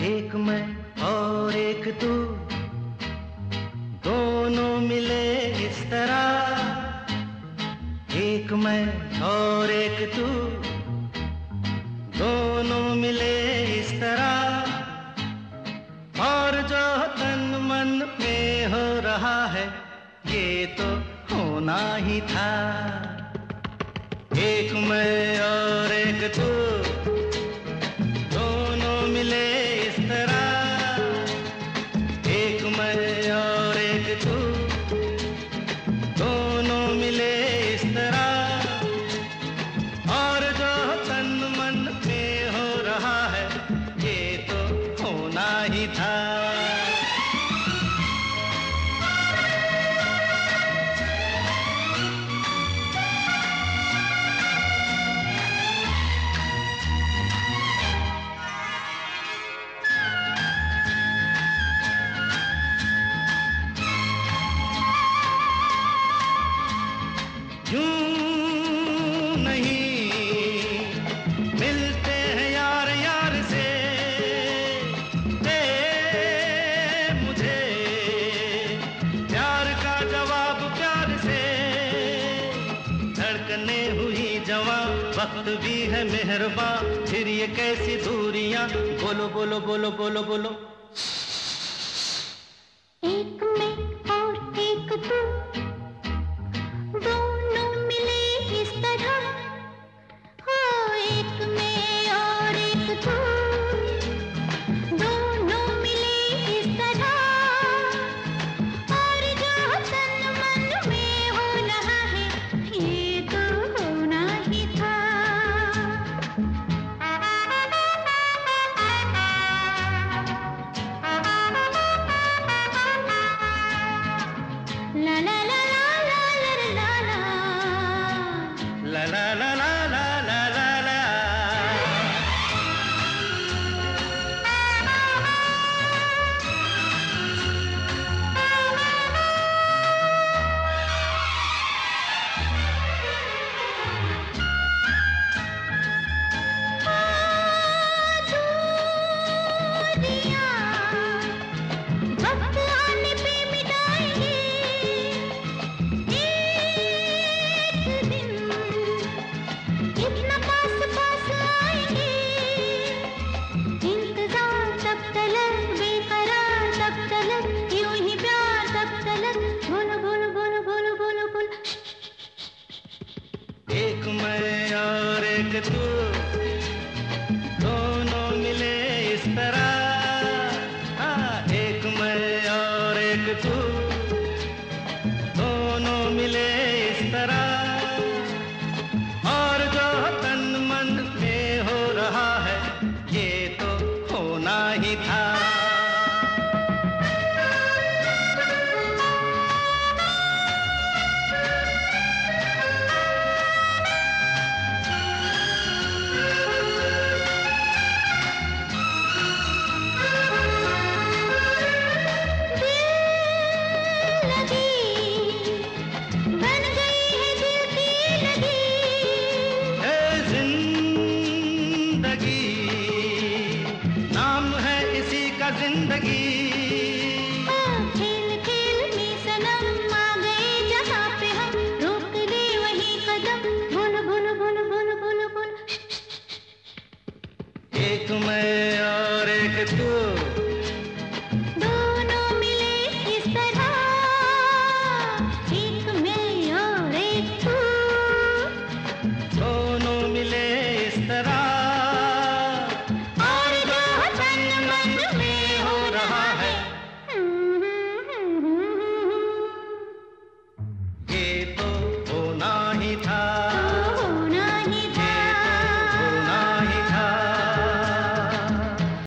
एक मैं और एक तू। दोनों मिले इस तरह। एक मैं और एक तू। दोनों मिले इस तरह। और जो तन मन पे हो रहा है, ये तो होना ही था। एक मैं और एक तू। time. जवा वक्त भी है मेहरबा फिर ये कैसी दूरियाँ? बोलो बोलो बोलो बोलो बोलो। Good. ज़िंदगी। जहाँ पे हम वही कदम। मैं और एक तू। people.